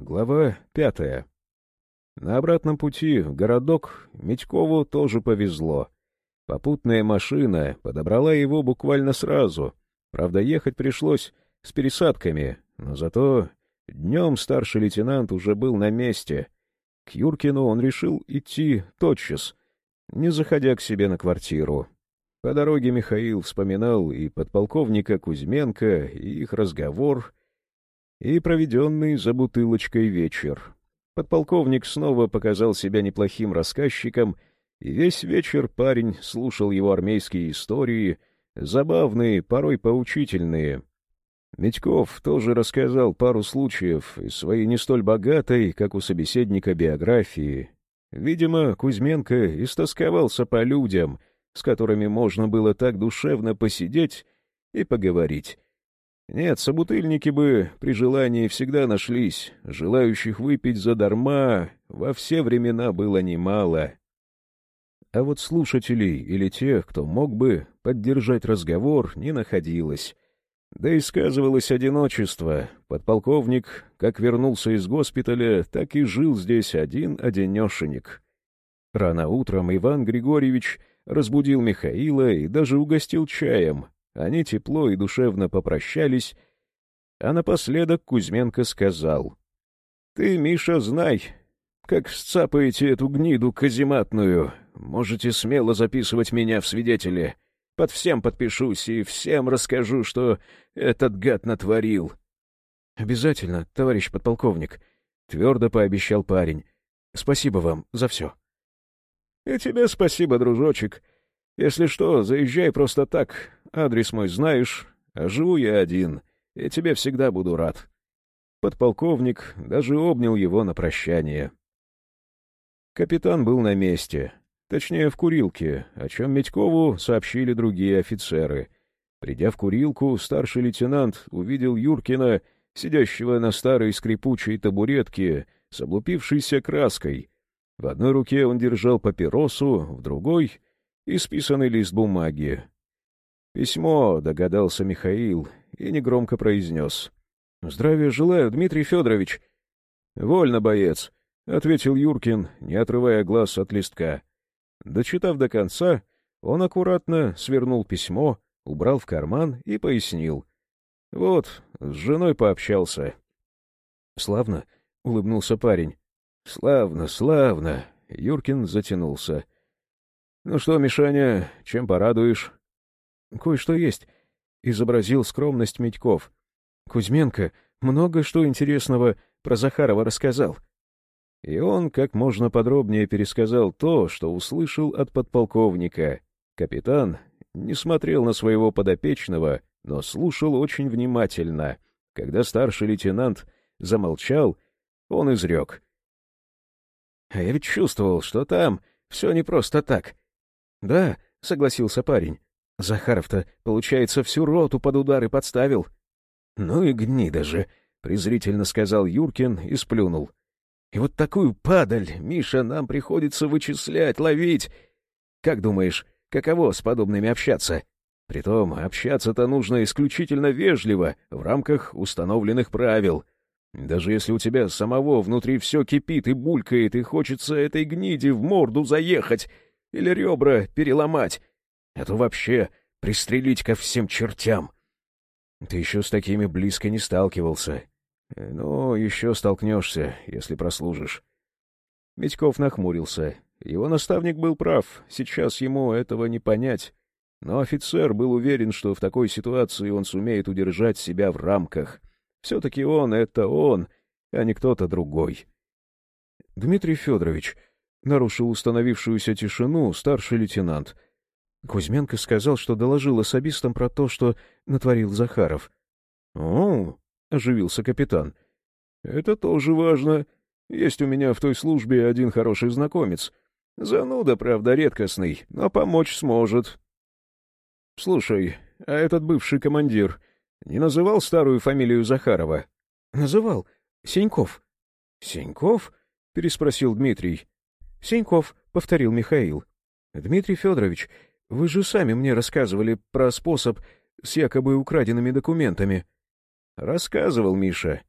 Глава пятая. На обратном пути в городок Митькову тоже повезло. Попутная машина подобрала его буквально сразу. Правда, ехать пришлось с пересадками, но зато днем старший лейтенант уже был на месте. К Юркину он решил идти тотчас, не заходя к себе на квартиру. По дороге Михаил вспоминал и подполковника Кузьменко, и их разговор, и проведенный за бутылочкой вечер. Подполковник снова показал себя неплохим рассказчиком, и весь вечер парень слушал его армейские истории, забавные, порой поучительные. Медьков тоже рассказал пару случаев из своей не столь богатой, как у собеседника, биографии. Видимо, Кузьменко истосковался по людям, с которыми можно было так душевно посидеть и поговорить. Нет, собутыльники бы при желании всегда нашлись, желающих выпить задарма во все времена было немало. А вот слушателей или тех, кто мог бы поддержать разговор, не находилось. Да и сказывалось одиночество. Подполковник, как вернулся из госпиталя, так и жил здесь один-одинешенек. Рано утром Иван Григорьевич разбудил Михаила и даже угостил чаем, они тепло и душевно попрощались, а напоследок Кузьменко сказал. — Ты, Миша, знай, как сцапаете эту гниду казематную, можете смело записывать меня в свидетели. Под всем подпишусь и всем расскажу, что этот гад натворил. — Обязательно, товарищ подполковник, — твердо пообещал парень. — Спасибо вам за все. — И тебе спасибо, дружочек. Если что, заезжай просто так, Адрес мой знаешь, а живу я один, и тебе всегда буду рад». Подполковник даже обнял его на прощание. Капитан был на месте, точнее, в курилке, о чем Медькову сообщили другие офицеры. Придя в курилку, старший лейтенант увидел Юркина, сидящего на старой скрипучей табуретке с облупившейся краской. В одной руке он держал папиросу, в другой — исписанный лист бумаги. «Письмо», — догадался Михаил и негромко произнес. «Здравия желаю, Дмитрий Федорович». «Вольно, боец», — ответил Юркин, не отрывая глаз от листка. Дочитав до конца, он аккуратно свернул письмо, убрал в карман и пояснил. «Вот, с женой пообщался». «Славно», — улыбнулся парень. «Славно, славно», — Юркин затянулся. «Ну что, Мишаня, чем порадуешь?» Кое-что есть, — изобразил скромность Медьков. Кузьменко много что интересного про Захарова рассказал. И он как можно подробнее пересказал то, что услышал от подполковника. Капитан не смотрел на своего подопечного, но слушал очень внимательно. Когда старший лейтенант замолчал, он изрек. — А я ведь чувствовал, что там все не просто так. — Да, — согласился парень. Захаров-то, получается, всю роту под удары подставил. — Ну и гнида же, — презрительно сказал Юркин и сплюнул. — И вот такую падаль, Миша, нам приходится вычислять, ловить. Как думаешь, каково с подобными общаться? Притом, общаться-то нужно исключительно вежливо, в рамках установленных правил. Даже если у тебя самого внутри все кипит и булькает, и хочется этой гниди в морду заехать или ребра переломать, а то вообще пристрелить ко всем чертям. Ты еще с такими близко не сталкивался. Ну, еще столкнешься, если прослужишь. Медьков нахмурился. Его наставник был прав, сейчас ему этого не понять. Но офицер был уверен, что в такой ситуации он сумеет удержать себя в рамках. Все-таки он — это он, а не кто-то другой. — Дмитрий Федорович, — нарушил установившуюся тишину старший лейтенант, — Кузьменко сказал, что доложил особистам про то, что натворил Захаров. — О, — оживился капитан, — это тоже важно. Есть у меня в той службе один хороший знакомец. Зануда, правда, редкостный, но помочь сможет. — Слушай, а этот бывший командир не называл старую фамилию Захарова? — Называл. Сеньков. — Сеньков? — переспросил Дмитрий. — Сеньков, — повторил Михаил. — Дмитрий Федорович, вы же сами мне рассказывали про способ с якобы украденными документами. — Рассказывал Миша.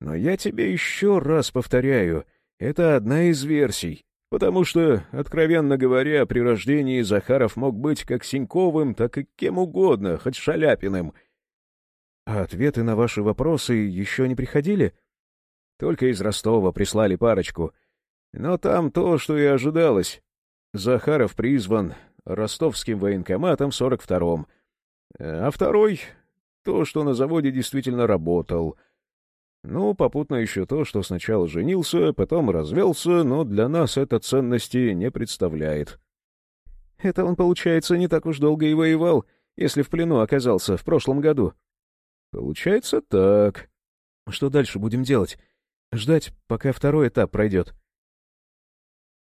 Но я тебе еще раз повторяю, это одна из версий, потому что, откровенно говоря, при рождении Захаров мог быть как Синьковым, так и кем угодно, хоть Шаляпиным. А ответы на ваши вопросы еще не приходили? Только из Ростова прислали парочку. Но там то, что и ожидалось. Захаров призван ростовским военкоматом 42-м, а второй — то, что на заводе действительно работал — ну, попутно еще то, что сначала женился, потом развелся, но для нас это ценности не представляет. Это он, получается, не так уж долго и воевал, если в плену оказался в прошлом году. Получается так. Что дальше будем делать? Ждать, пока второй этап пройдет.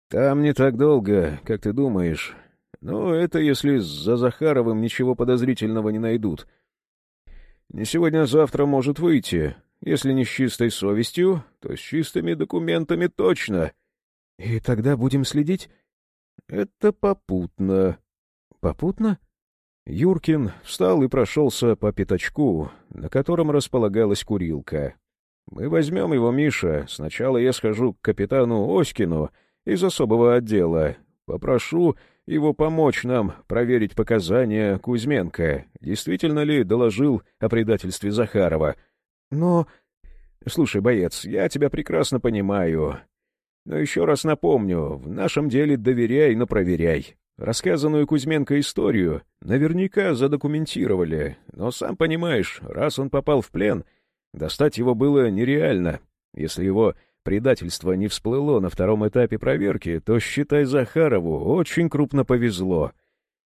Там не так долго, как ты думаешь. Но это если за Захаровым ничего подозрительного не найдут. Не сегодня-завтра может выйти, если не с чистой совестью, то с чистыми документами точно. И тогда будем следить? Это попутно. Попутно? Юркин встал и прошелся по пятачку, на котором располагалась курилка. Мы возьмем его, Миша. Сначала я схожу к капитану Оськину из особого отдела. Попрошу его помочь нам проверить показания Кузьменко. Действительно ли доложил о предательстве Захарова — но... Слушай, боец, я тебя прекрасно понимаю. Но еще раз напомню, в нашем деле доверяй, но проверяй. Рассказанную Кузьменко историю наверняка задокументировали, но сам понимаешь, раз он попал в плен, достать его было нереально. Если его предательство не всплыло на втором этапе проверки, то, считай, Захарову очень крупно повезло.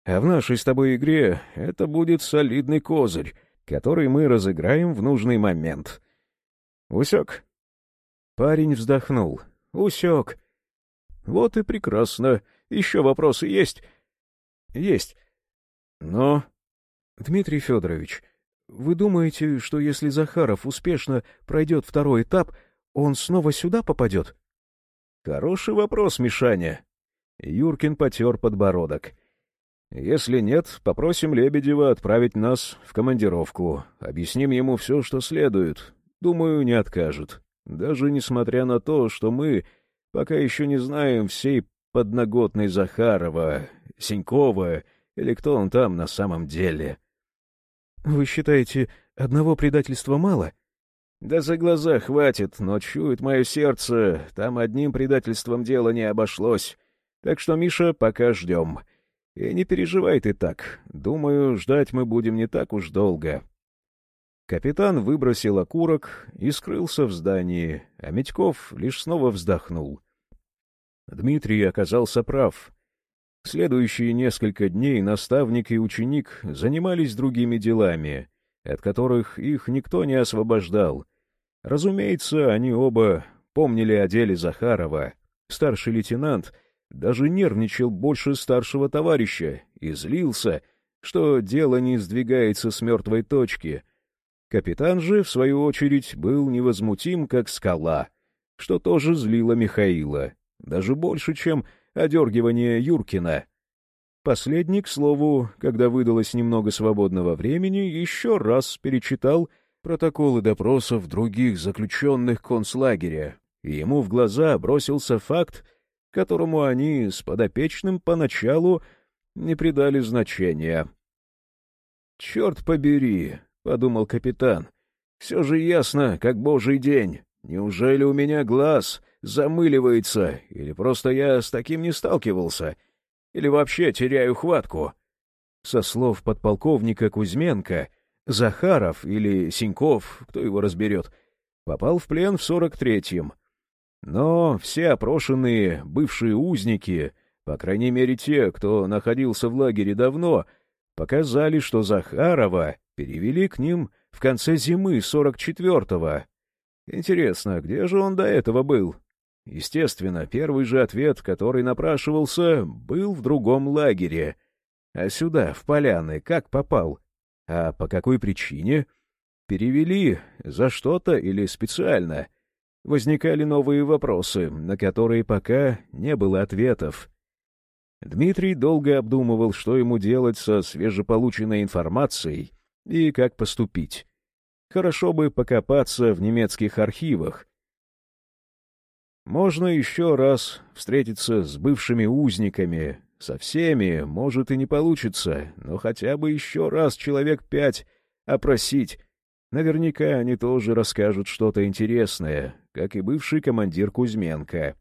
А в нашей с тобой игре это будет солидный козырь, который мы разыграем в нужный момент. Усек? Парень вздохнул. Усек. Вот и прекрасно. Еще вопросы есть? Есть. Но... Дмитрий Федорович, вы думаете, что если Захаров успешно пройдет второй этап, он снова сюда попадет? Хороший вопрос, Мишаня. Юркин потер подбородок. Если нет, попросим Лебедева отправить нас в командировку. Объясним ему все, что следует. Думаю, не откажет. Даже несмотря на то, что мы пока еще не знаем всей подноготной Захарова, Синькова или кто он там на самом деле. Вы считаете, одного предательства мало? Да за глаза хватит, но чует мое сердце, там одним предательством дело не обошлось. Так что, Миша, пока ждем. И не переживай ты так. Думаю, ждать мы будем не так уж долго. Капитан выбросил окурок и скрылся в здании, а Медьков лишь снова вздохнул. Дмитрий оказался прав. Следующие несколько дней наставник и ученик занимались другими делами, от которых их никто не освобождал. Разумеется, они оба помнили о деле Захарова. Старший лейтенант — даже нервничал больше старшего товарища и злился, что дело не сдвигается с мертвой точки. Капитан же, в свою очередь, был невозмутим, как скала, что тоже злило Михаила, даже больше, чем одергивание Юркина. Последний, к слову, когда выдалось немного свободного времени, еще раз перечитал протоколы допросов других заключенных концлагеря, и ему в глаза бросился факт, которому они с подопечным поначалу не придали значения. «Черт побери!» — подумал капитан. «Все же ясно, как божий день. Неужели у меня глаз замыливается, или просто я с таким не сталкивался, или вообще теряю хватку?» Со слов подполковника Кузьменко, Захаров или Синьков, кто его разберет, попал в плен в сорок третьем, но все опрошенные бывшие узники, по крайней мере те, кто находился в лагере давно, показали, что Захарова перевели к ним в конце зимы 44-го. Интересно, где же он до этого был? Естественно, первый же ответ, который напрашивался, был в другом лагере. А сюда, в Поляны, как попал? А по какой причине? Перевели за что-то или специально — возникали новые вопросы, на которые пока не было ответов. Дмитрий долго обдумывал, что ему делать со свежеполученной информацией и как поступить. Хорошо бы покопаться в немецких архивах. Можно еще раз встретиться с бывшими узниками. Со всеми, может, и не получится, но хотя бы еще раз человек пять опросить. Наверняка они тоже расскажут что-то интересное, как и бывший командир Кузьменко.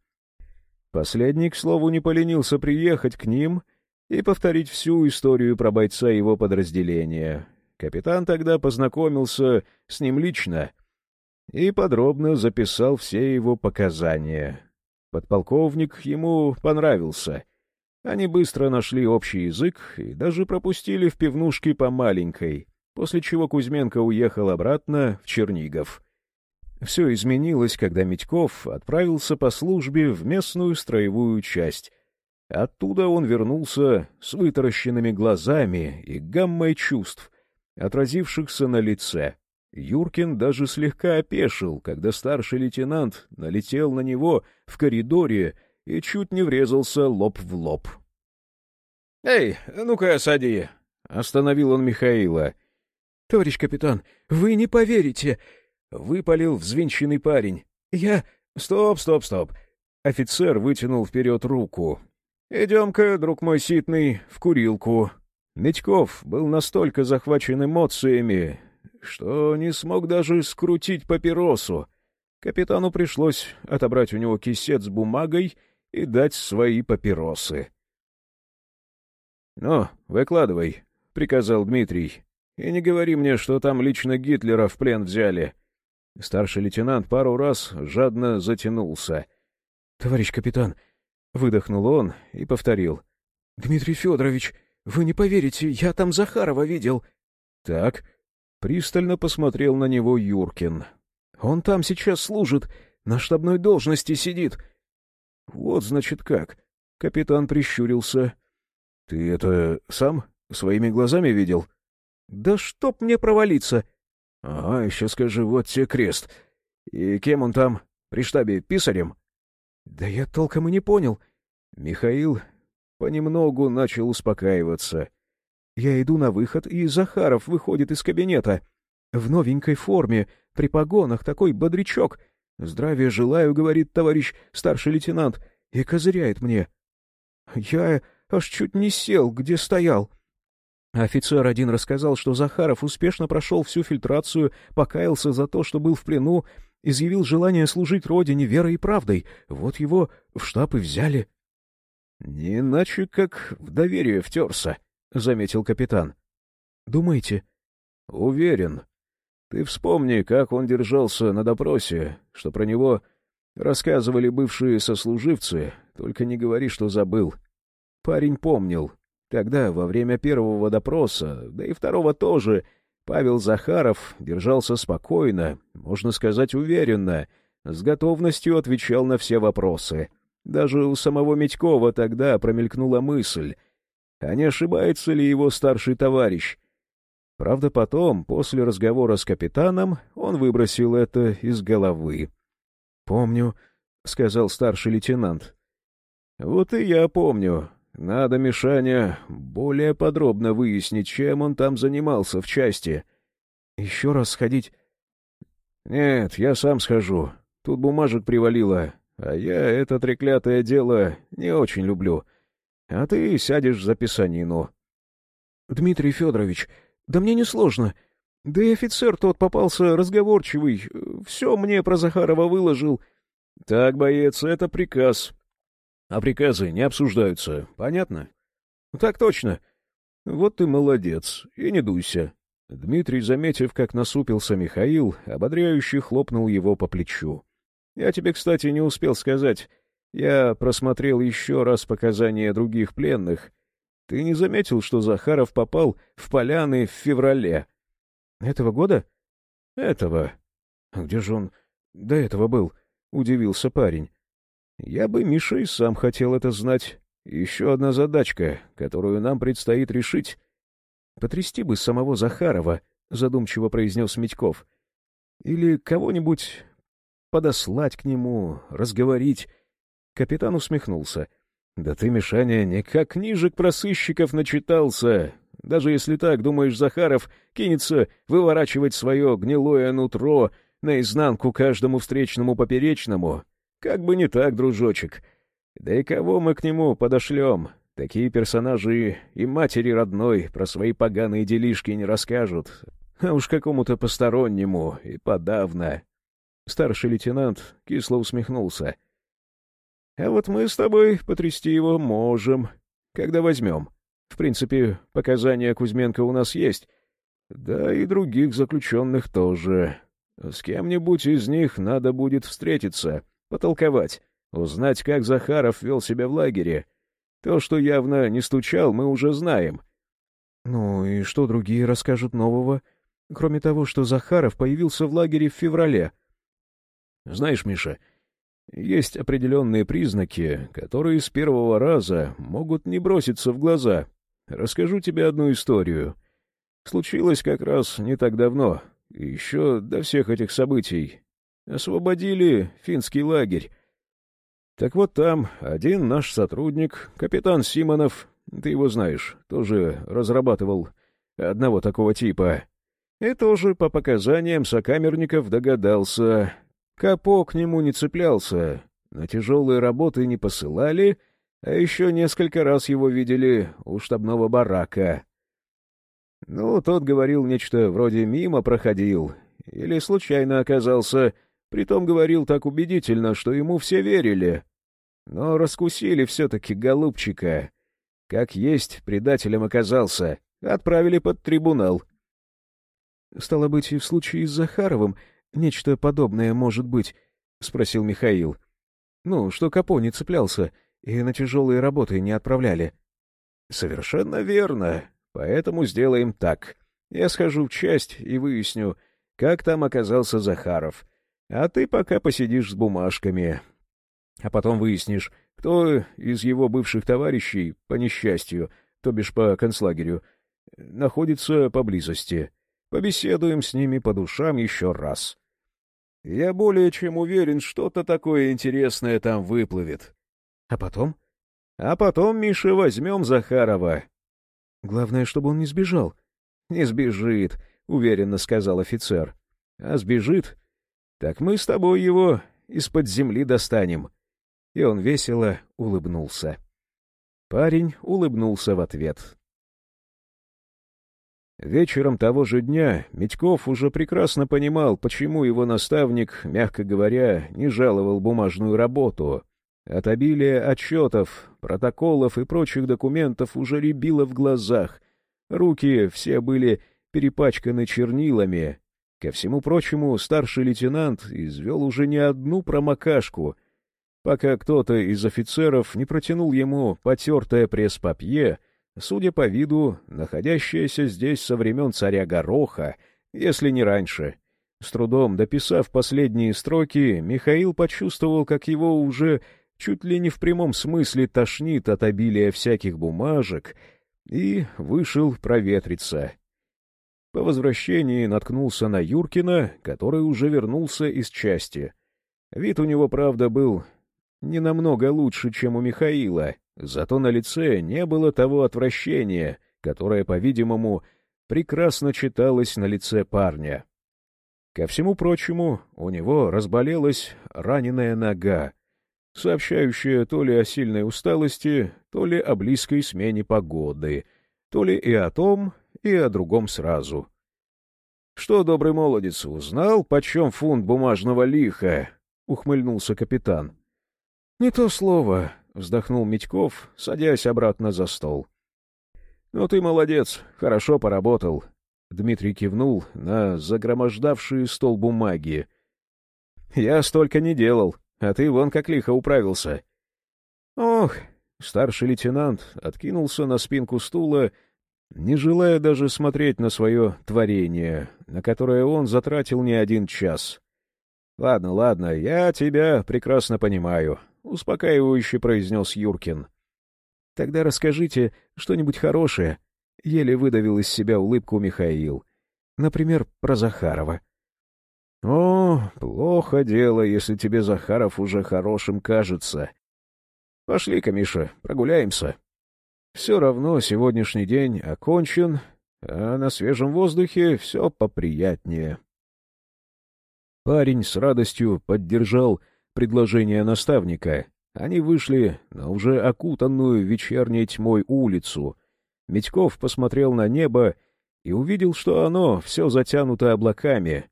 Последний, к слову, не поленился приехать к ним и повторить всю историю про бойца его подразделения. Капитан тогда познакомился с ним лично и подробно записал все его показания. Подполковник ему понравился. Они быстро нашли общий язык и даже пропустили в пивнушке по маленькой, после чего Кузьменко уехал обратно в Чернигов. Все изменилось, когда Митьков отправился по службе в местную строевую часть. Оттуда он вернулся с вытаращенными глазами и гаммой чувств, отразившихся на лице. Юркин даже слегка опешил, когда старший лейтенант налетел на него в коридоре и чуть не врезался лоб в лоб. — Эй, ну-ка, сади! — остановил он Михаила. — Товарищ капитан, вы не поверите! — выпалил взвинченный парень. — Я... — Стоп, стоп, стоп! Офицер вытянул вперед руку. — Идем-ка, друг мой ситный, в курилку. Медьков был настолько захвачен эмоциями, что не смог даже скрутить папиросу. Капитану пришлось отобрать у него кисет с бумагой и дать свои папиросы. — Ну, выкладывай, — приказал Дмитрий. — И не говори мне, что там лично Гитлера в плен взяли. Старший лейтенант пару раз жадно затянулся. — Товарищ капитан, — выдохнул он и повторил. — Дмитрий Федорович, вы не поверите, я там Захарова видел. — Так, Пристально посмотрел на него Юркин. «Он там сейчас служит, на штабной должности сидит». «Вот, значит, как». Капитан прищурился. «Ты это сам своими глазами видел?» «Да чтоб мне провалиться!» «Ага, еще скажи, вот тебе крест. И кем он там? При штабе писарем?» «Да я толком и не понял». Михаил понемногу начал успокаиваться. Я иду на выход, и Захаров выходит из кабинета. В новенькой форме, при погонах, такой бодрячок. «Здравия желаю», — говорит товарищ старший лейтенант, и козыряет мне. Я аж чуть не сел, где стоял. Офицер один рассказал, что Захаров успешно прошел всю фильтрацию, покаялся за то, что был в плену, изъявил желание служить родине верой и правдой. Вот его в штаб и взяли. — Не иначе, как в доверие втерся, — заметил капитан. «Думаете?» «Уверен. Ты вспомни, как он держался на допросе, что про него рассказывали бывшие сослуживцы, только не говори, что забыл. Парень помнил. Тогда, во время первого допроса, да и второго тоже, Павел Захаров держался спокойно, можно сказать, уверенно, с готовностью отвечал на все вопросы. Даже у самого Медькова тогда промелькнула мысль — а не ошибается ли его старший товарищ. Правда, потом, после разговора с капитаном, он выбросил это из головы. — Помню, — сказал старший лейтенант. — Вот и я помню. Надо, Мишаня, более подробно выяснить, чем он там занимался в части. — Еще раз сходить? — Нет, я сам схожу. Тут бумажек привалило, а я это треклятое дело не очень люблю. — а ты сядешь за писанину. — Дмитрий Федорович, да мне несложно. Да и офицер тот попался разговорчивый, все мне про Захарова выложил. — Так, боец, это приказ. А приказы не обсуждаются, понятно? — Так точно. Вот ты молодец, и не дуйся. Дмитрий, заметив, как насупился Михаил, ободряюще хлопнул его по плечу. — Я тебе, кстати, не успел сказать. Я просмотрел еще раз показания других пленных. Ты не заметил, что Захаров попал в поляны в феврале? — Этого года? — Этого. — Где же он до этого был? — удивился парень. — Я бы, Миша, и сам хотел это знать. Еще одна задачка, которую нам предстоит решить. — Потрясти бы самого Захарова, — задумчиво произнес Митьков. — Или кого-нибудь подослать к нему, разговорить. Капитан усмехнулся. — Да ты, Мишаня, никак книжек про сыщиков начитался. Даже если так, думаешь, Захаров кинется выворачивать свое гнилое нутро наизнанку каждому встречному поперечному? Как бы не так, дружочек. Да и кого мы к нему подошлем? Такие персонажи и матери родной про свои поганые делишки не расскажут. А уж какому-то постороннему и подавно. Старший лейтенант кисло усмехнулся. — А вот мы с тобой потрясти его можем, когда возьмем. В принципе, показания Кузьменко у нас есть. Да и других заключенных тоже. С кем-нибудь из них надо будет встретиться, потолковать, узнать, как Захаров вел себя в лагере. То, что явно не стучал, мы уже знаем. Ну и что другие расскажут нового, кроме того, что Захаров появился в лагере в феврале? Знаешь, Миша, есть определенные признаки, которые с первого раза могут не броситься в глаза. Расскажу тебе одну историю. Случилось как раз не так давно, еще до всех этих событий. Освободили финский лагерь. Так вот там один наш сотрудник, капитан Симонов, ты его знаешь, тоже разрабатывал одного такого типа. И тоже по показаниям сокамерников догадался. Капо к нему не цеплялся, на тяжелые работы не посылали — а еще несколько раз его видели у штабного барака. Ну, тот говорил нечто вроде «мимо проходил» или случайно оказался, притом говорил так убедительно, что ему все верили. Но раскусили все-таки голубчика. Как есть, предателем оказался, отправили под трибунал. — Стало быть, и в случае с Захаровым нечто подобное может быть, — спросил Михаил. — Ну, что Капо не цеплялся — и на тяжелые работы не отправляли. — Совершенно верно. Поэтому сделаем так. Я схожу в часть и выясню, как там оказался Захаров. А ты пока посидишь с бумажками. А потом выяснишь, кто из его бывших товарищей, по несчастью, то бишь по концлагерю, находится поблизости. Побеседуем с ними по душам еще раз. Я более чем уверен, что-то такое интересное там выплывет. А потом? А потом, Миша, возьмем Захарова. Главное, чтобы он не сбежал. Не сбежит, уверенно сказал офицер. А сбежит? Так мы с тобой его из-под земли достанем. И он весело улыбнулся. Парень улыбнулся в ответ. Вечером того же дня Митьков уже прекрасно понимал, почему его наставник, мягко говоря, не жаловал бумажную работу. От обилия отчетов, протоколов и прочих документов уже рябило в глазах. Руки все были перепачканы чернилами. Ко всему прочему, старший лейтенант извел уже не одну промокашку, пока кто-то из офицеров не протянул ему потертое пресс-папье, судя по виду, находящееся здесь со времен царя Гороха, если не раньше. С трудом дописав последние строки, Михаил почувствовал, как его уже чуть ли не в прямом смысле тошнит от обилия всяких бумажек, и вышел проветриться. По возвращении наткнулся на Юркина, который уже вернулся из части. Вид у него, правда, был не намного лучше, чем у Михаила, зато на лице не было того отвращения, которое, по-видимому, прекрасно читалось на лице парня. Ко всему прочему, у него разболелась раненая нога, сообщающая то ли о сильной усталости, то ли о близкой смене погоды, то ли и о том, и о другом сразу. — Что, добрый молодец, узнал, почем фунт бумажного лиха? — ухмыльнулся капитан. — Не то слово, — вздохнул Митьков, садясь обратно за стол. — Ну ты молодец, хорошо поработал. Дмитрий кивнул на загромождавший стол бумаги. — Я столько не делал, а ты вон как лихо управился. Ох, старший лейтенант откинулся на спинку стула, не желая даже смотреть на свое творение, на которое он затратил не один час. «Ладно, ладно, я тебя прекрасно понимаю», — успокаивающе произнес Юркин. «Тогда расскажите что-нибудь хорошее», — еле выдавил из себя улыбку Михаил. «Например, про Захарова». — О, плохо дело, если тебе Захаров уже хорошим кажется. Пошли-ка, Миша, прогуляемся. Все равно сегодняшний день окончен, а на свежем воздухе все поприятнее. Парень с радостью поддержал предложение наставника. Они вышли на уже окутанную вечерней тьмой улицу. Митьков посмотрел на небо и увидел, что оно все затянуто облаками.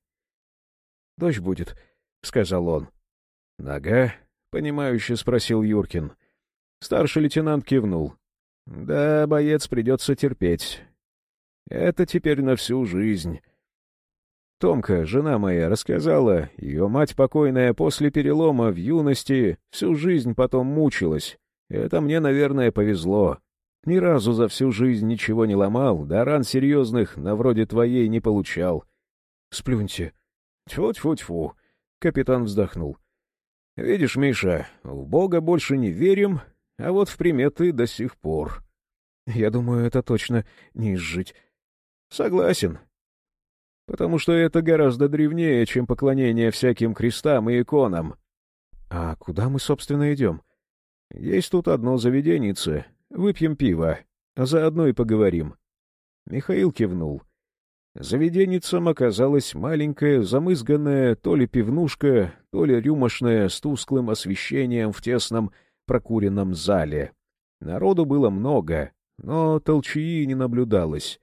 — Дождь будет, — сказал он. — Нога? — понимающе спросил Юркин. Старший лейтенант кивнул. — Да, боец, придется терпеть. Это теперь на всю жизнь. Томка, жена моя, рассказала, ее мать покойная после перелома в юности всю жизнь потом мучилась. Это мне, наверное, повезло. Ни разу за всю жизнь ничего не ломал, да ран серьезных на вроде твоей не получал. Сплюньте. Тьфу-тьфу-тьфу. Капитан вздохнул. Видишь, Миша, в Бога больше не верим, а вот в приметы до сих пор. Я думаю, это точно не изжить. Согласен. Потому что это гораздо древнее, чем поклонение всяким крестам и иконам. А куда мы, собственно, идем? Есть тут одно заведенице. Выпьем пиво, а заодно и поговорим. Михаил кивнул. Заведеницам оказалась маленькая, замызганная то ли пивнушка, то ли рюмошная с тусклым освещением в тесном прокуренном зале. Народу было много, но толчии не наблюдалось.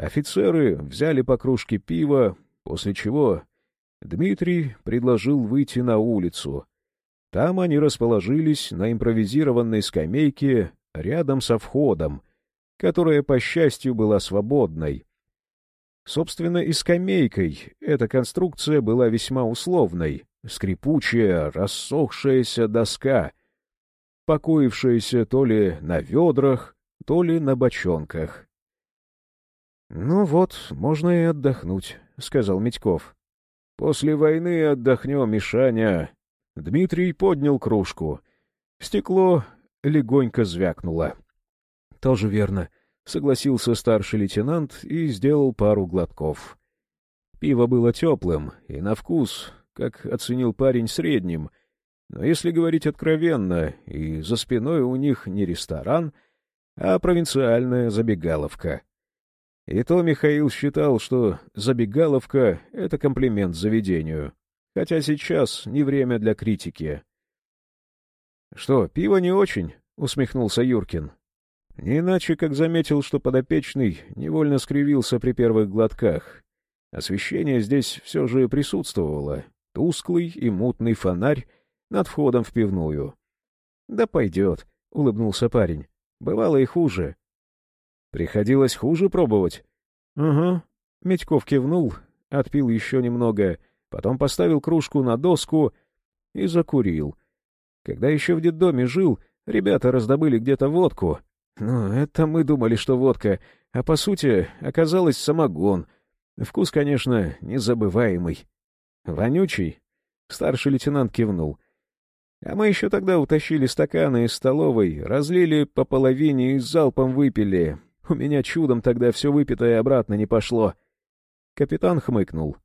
Офицеры взяли по кружке пива, после чего Дмитрий предложил выйти на улицу. Там они расположились на импровизированной скамейке рядом со входом, которая, по счастью, была свободной. Собственно, и скамейкой эта конструкция была весьма условной, скрипучая, рассохшаяся доска, покоившаяся то ли на ведрах, то ли на бочонках. — Ну вот, можно и отдохнуть, — сказал Митьков. — После войны отдохнем, Мишаня. Дмитрий поднял кружку. Стекло легонько звякнуло. — Тоже верно, — согласился старший лейтенант и сделал пару глотков. Пиво было теплым и на вкус, как оценил парень, средним. Но если говорить откровенно, и за спиной у них не ресторан, а провинциальная забегаловка. И то Михаил считал, что забегаловка — это комплимент заведению, хотя сейчас не время для критики. — Что, пиво не очень? — усмехнулся Юркин. Не иначе, как заметил, что подопечный невольно скривился при первых глотках. Освещение здесь все же присутствовало. Тусклый и мутный фонарь над входом в пивную. — Да пойдет, — улыбнулся парень. — Бывало и хуже. — Приходилось хуже пробовать? — Угу. Медьков кивнул, отпил еще немного, потом поставил кружку на доску и закурил. Когда еще в детдоме жил, ребята раздобыли где-то водку. Ну, это мы думали, что водка, а по сути оказалось самогон. Вкус, конечно, незабываемый. Вонючий? Старший лейтенант кивнул. А мы еще тогда утащили стаканы из столовой, разлили по половине и залпом выпили. У меня чудом тогда все выпитое обратно не пошло. Капитан хмыкнул.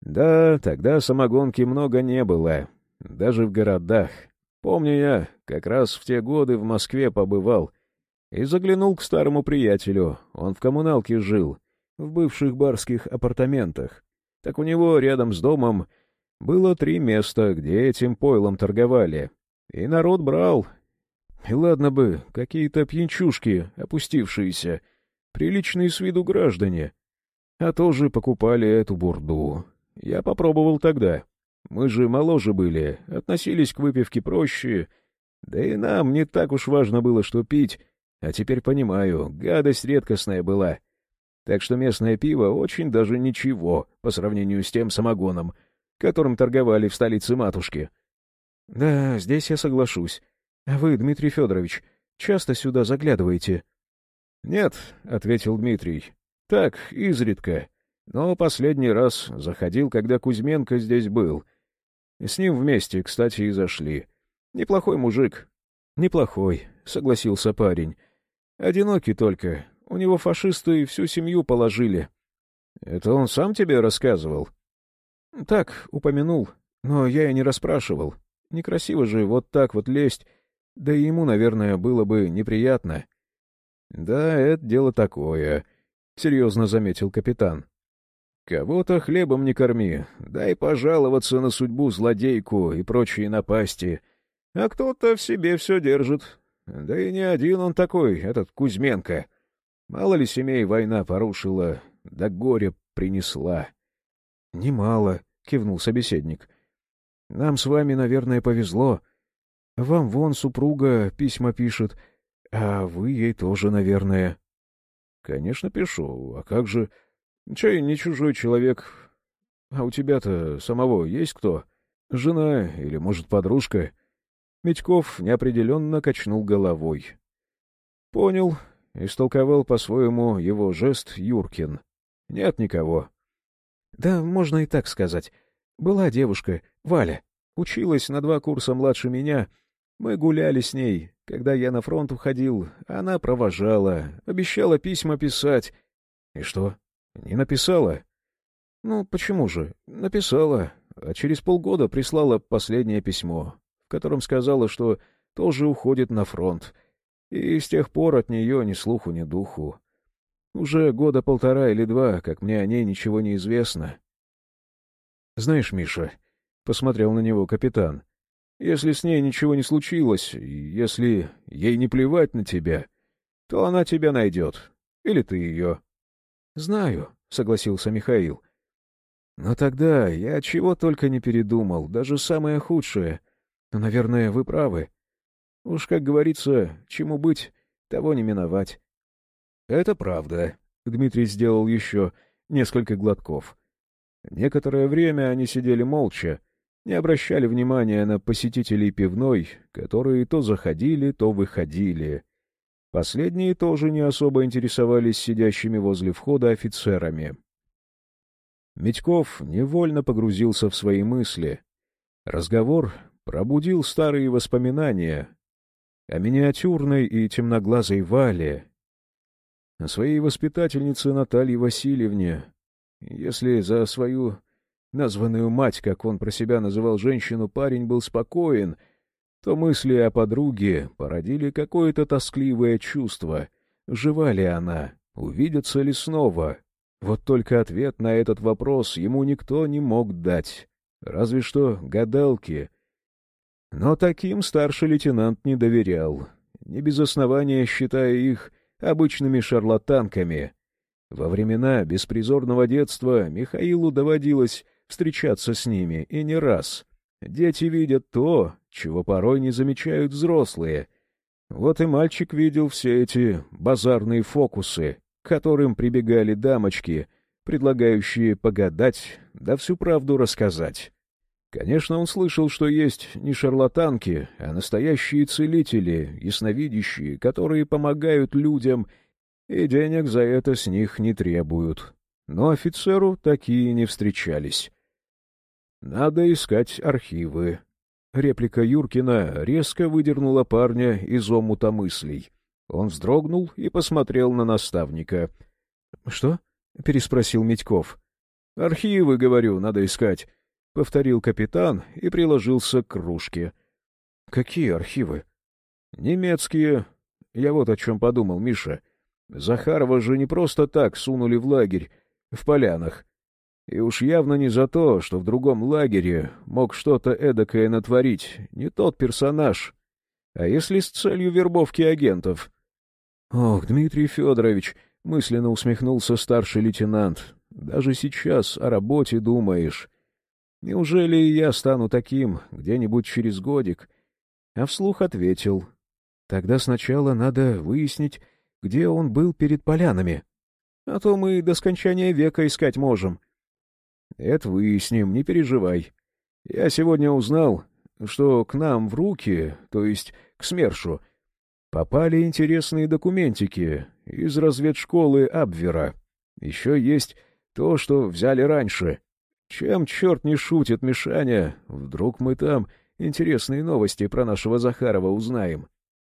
Да, тогда самогонки много не было, даже в городах. Помню я, как раз в те годы в Москве побывал и заглянул к старому приятелю. Он в коммуналке жил, в бывших барских апартаментах. Так у него рядом с домом было три места, где этим пойлом торговали. И народ брал. И ладно бы, какие-то пьянчушки, опустившиеся, приличные с виду граждане. А тоже покупали эту бурду. Я попробовал тогда. Мы же моложе были, относились к выпивке проще. Да и нам не так уж важно было, что пить. А теперь понимаю, гадость редкостная была. Так что местное пиво очень даже ничего по сравнению с тем самогоном — которым торговали в столице матушки. — Да, здесь я соглашусь. А вы, Дмитрий Федорович, часто сюда заглядываете? — Нет, — ответил Дмитрий. — Так, изредка. Но последний раз заходил, когда Кузьменко здесь был. С ним вместе, кстати, и зашли. Неплохой мужик. — Неплохой, — согласился парень. — Одинокий только. У него фашисты всю семью положили. — Это он сам тебе рассказывал? — так, упомянул, но я и не расспрашивал. Некрасиво же вот так вот лезть, да и ему, наверное, было бы неприятно. Да, это дело такое, — серьезно заметил капитан. Кого-то хлебом не корми, дай пожаловаться на судьбу злодейку и прочие напасти. А кто-то в себе все держит. Да и не один он такой, этот Кузьменко. Мало ли семей война порушила, да горе принесла. — Немало, — кивнул собеседник. — Нам с вами, наверное, повезло. Вам вон супруга письма пишет, а вы ей тоже, наверное. — Конечно, пишу. А как же... Чай не чужой человек. А у тебя-то самого есть кто? Жена или, может, подружка? Митьков неопределенно качнул головой. — Понял. Истолковал по-своему его жест Юркин. — Нет никого. — Да, можно и так сказать. Была девушка, Валя. Училась на два курса младше меня. Мы гуляли с ней. Когда я на фронт уходил, она провожала, обещала письма писать. И что, не написала? Ну, почему же? Написала, а через полгода прислала последнее письмо, в котором сказала, что тоже уходит на фронт. И с тех пор от нее ни слуху, ни духу. Уже года полтора или два, как мне о ней ничего не известно. Знаешь, Миша, — посмотрел на него капитан, — если с ней ничего не случилось, если ей не плевать на тебя, то она тебя найдет. Или ты ее. Знаю, — согласился Михаил. Но тогда я чего только не передумал, даже самое худшее. Но, наверное, вы правы. Уж, как говорится, чему быть, того не миновать. Это правда. Дмитрий сделал еще несколько глотков. Некоторое время они сидели молча, не обращали внимания на посетителей пивной, которые то заходили, то выходили. Последние тоже не особо интересовались сидящими возле входа офицерами. Медьков невольно погрузился в свои мысли. Разговор пробудил старые воспоминания о миниатюрной и темноглазой Вале, о своей воспитательнице Наталье Васильевне. Если за свою названную мать, как он про себя называл женщину, парень был спокоен — то мысли о подруге породили какое-то тоскливое чувство. Жива ли она? Увидятся ли снова? Вот только ответ на этот вопрос ему никто не мог дать. Разве что гадалки. Но таким старший лейтенант не доверял, не без основания считая их обычными шарлатанками. Во времена беспризорного детства Михаилу доводилось встречаться с ними, и не раз. Дети видят то, чего порой не замечают взрослые. Вот и мальчик видел все эти базарные фокусы, к которым прибегали дамочки, предлагающие погадать, да всю правду рассказать. Конечно, он слышал, что есть не шарлатанки, а настоящие целители, ясновидящие, которые помогают людям, и денег за это с них не требуют. Но офицеру такие не встречались. Надо искать архивы. Реплика Юркина резко выдернула парня из омута мыслей. Он вздрогнул и посмотрел на наставника. — Что? — переспросил Медьков. — Архивы, говорю, надо искать, — повторил капитан и приложился к кружке. — Какие архивы? — Немецкие. Я вот о чем подумал, Миша. Захарова же не просто так сунули в лагерь, в полянах. И уж явно не за то, что в другом лагере мог что-то эдакое натворить, не тот персонаж. А если с целью вербовки агентов? Ох, Дмитрий Федорович, мысленно усмехнулся старший лейтенант, даже сейчас о работе думаешь. Неужели я стану таким где-нибудь через годик? А вслух ответил. Тогда сначала надо выяснить, где он был перед полянами. А то мы до скончания века искать можем. —— Это выясним, не переживай. Я сегодня узнал, что к нам в руки, то есть к СМЕРШу, попали интересные документики из разведшколы Абвера. Еще есть то, что взяли раньше. Чем черт не шутит, Мишаня, вдруг мы там интересные новости про нашего Захарова узнаем.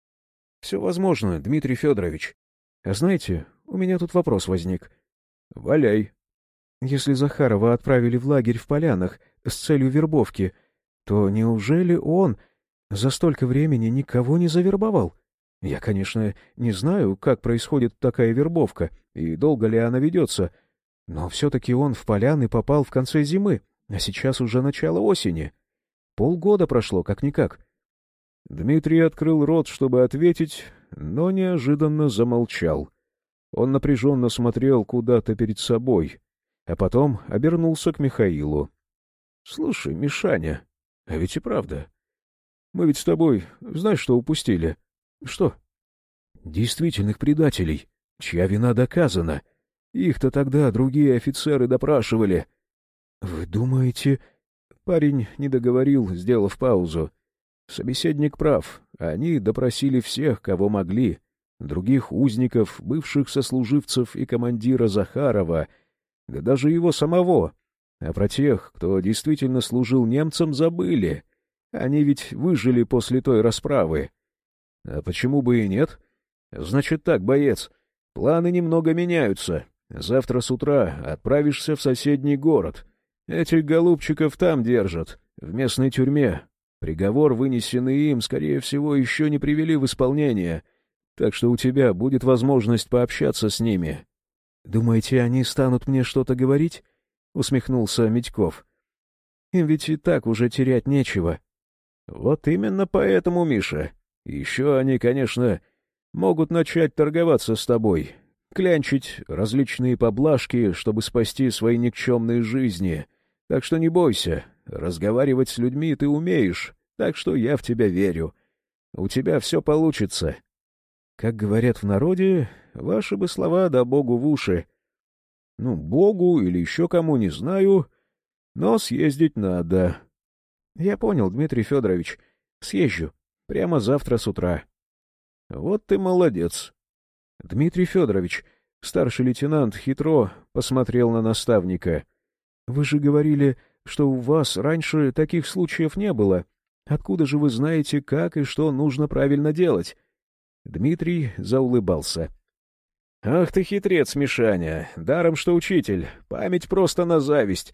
— Все возможно, Дмитрий Федорович. А знаете, у меня тут вопрос возник. — Валяй. Если Захарова отправили в лагерь в Полянах с целью вербовки, то неужели он за столько времени никого не завербовал? Я, конечно, не знаю, как происходит такая вербовка и долго ли она ведется, но все-таки он в поляны попал в конце зимы, а сейчас уже начало осени. Полгода прошло, как-никак. Дмитрий открыл рот, чтобы ответить, но неожиданно замолчал. Он напряженно смотрел куда-то перед собой, а потом обернулся к Михаилу. — Слушай, Мишаня, а ведь и правда. Мы ведь с тобой, знаешь, что упустили? — Что? — Действительных предателей, чья вина доказана. Их-то тогда другие офицеры допрашивали. — Вы думаете... Парень не договорил, сделав паузу. Собеседник прав. Они допросили всех, кого могли. Других узников, бывших сослуживцев и командира Захарова, да даже его самого. А про тех, кто действительно служил немцам, забыли. Они ведь выжили после той расправы. А почему бы и нет? Значит так, боец, планы немного меняются. Завтра с утра отправишься в соседний город. Этих голубчиков там держат, в местной тюрьме. Приговор, вынесенный им, скорее всего, еще не привели в исполнение, так что у тебя будет возможность пообщаться с ними. — Думаете, они станут мне что-то говорить? — усмехнулся Митьков. — Им ведь и так уже терять нечего. — Вот именно поэтому, Миша. Еще они, конечно, могут начать торговаться с тобой, клянчить различные поблажки, чтобы спасти свои никчемные жизни. Так что не бойся, разговаривать с людьми ты умеешь, так что я в тебя верю. У тебя все получится. Как говорят в народе, ваши бы слова да богу в уши. Ну, богу или еще кому, не знаю, но съездить надо. Я понял, Дмитрий Федорович. Съезжу. Прямо завтра с утра. Вот ты молодец. Дмитрий Федорович, старший лейтенант хитро посмотрел на наставника. Вы же говорили, что у вас раньше таких случаев не было. Откуда же вы знаете, как и что нужно правильно делать? Дмитрий заулыбался. — Ах ты хитрец, Мишаня, даром что учитель, память просто на зависть.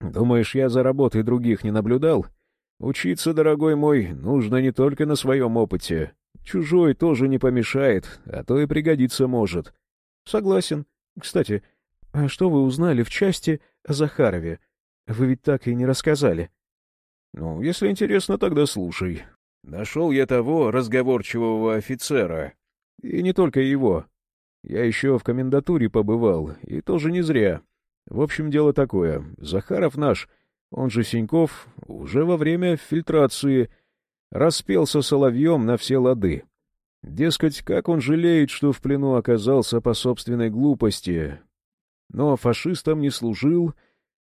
Думаешь, я за работой других не наблюдал? Учиться, дорогой мой, нужно не только на своем опыте. Чужой тоже не помешает, а то и пригодиться может. Согласен. Кстати, а что вы узнали в части о Захарове? Вы ведь так и не рассказали. Ну, если интересно, тогда слушай. Нашел я того разговорчивого офицера. И не только его. Я еще в комендатуре побывал, и тоже не зря. В общем, дело такое. Захаров наш, он же Синьков, уже во время фильтрации распелся соловьем на все лады. Дескать, как он жалеет, что в плену оказался по собственной глупости. Но фашистам не служил,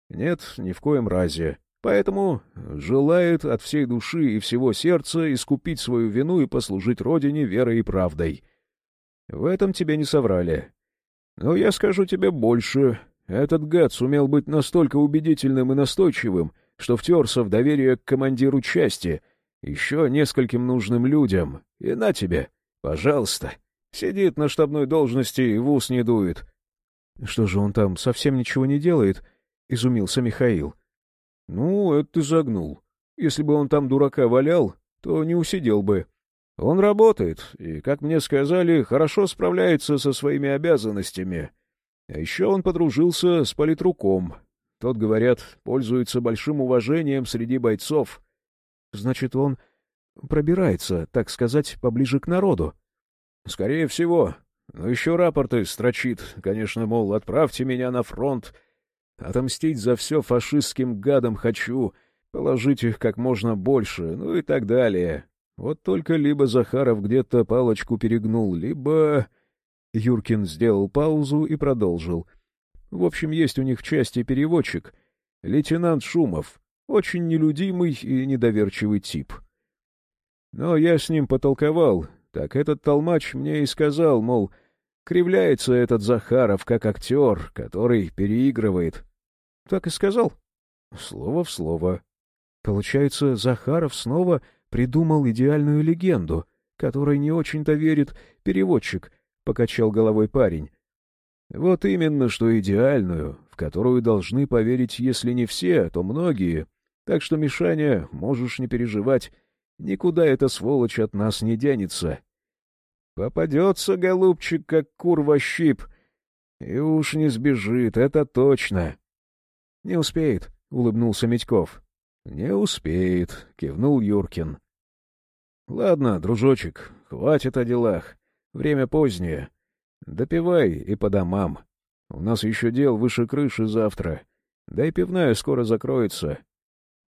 нет, ни в коем разе. Поэтому желает от всей души и всего сердца искупить свою вину и послужить Родине верой и правдой. В этом тебе не соврали. Но я скажу тебе больше. Этот гад сумел быть настолько убедительным и настойчивым, что втерся в доверие к командиру части, еще нескольким нужным людям. И на тебе, пожалуйста. Сидит на штабной должности и в ус не дует. — Что же он там совсем ничего не делает? — изумился Михаил. — ну, это ты загнул. Если бы он там дурака валял, то не усидел бы. Он работает, и, как мне сказали, хорошо справляется со своими обязанностями. А еще он подружился с политруком. Тот, говорят, пользуется большим уважением среди бойцов. Значит, он пробирается, так сказать, поближе к народу. Скорее всего. Но еще рапорты строчит, конечно, мол, отправьте меня на фронт, Отомстить за все фашистским гадам хочу, положить их как можно больше, ну и так далее. Вот только либо Захаров где-то палочку перегнул, либо... Юркин сделал паузу и продолжил. В общем, есть у них в части переводчик. Лейтенант Шумов. Очень нелюдимый и недоверчивый тип. Но я с ним потолковал. Так этот толмач мне и сказал, мол, Кривляется этот Захаров, как актер, который переигрывает. — Так и сказал? — Слово в слово. Получается, Захаров снова придумал идеальную легенду, которой не очень-то верит переводчик, — покачал головой парень. — Вот именно, что идеальную, в которую должны поверить, если не все, то многие. Так что, Мишаня, можешь не переживать, никуда эта сволочь от нас не денется. Попадется, голубчик, как кур щип. И уж не сбежит, это точно. — Не успеет, — улыбнулся Митьков. — Не успеет, — кивнул Юркин. — Ладно, дружочек, хватит о делах. Время позднее. Допивай и по домам. У нас еще дел выше крыши завтра. Да и пивная скоро закроется.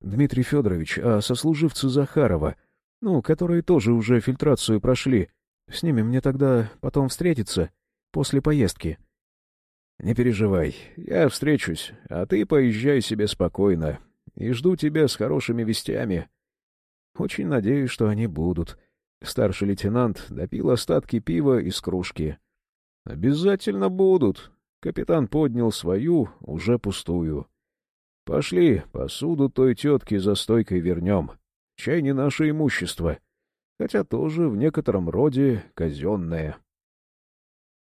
Дмитрий Федорович, а сослуживцы Захарова, ну, которые тоже уже фильтрацию прошли, с ними мне тогда потом встретиться, после поездки. Не переживай, я встречусь, а ты поезжай себе спокойно. И жду тебя с хорошими вестями. Очень надеюсь, что они будут. Старший лейтенант допил остатки пива из кружки. Обязательно будут. Капитан поднял свою, уже пустую. Пошли, посуду той тетки за стойкой вернем. Чай не наше имущество, хотя тоже в некотором роде казенное.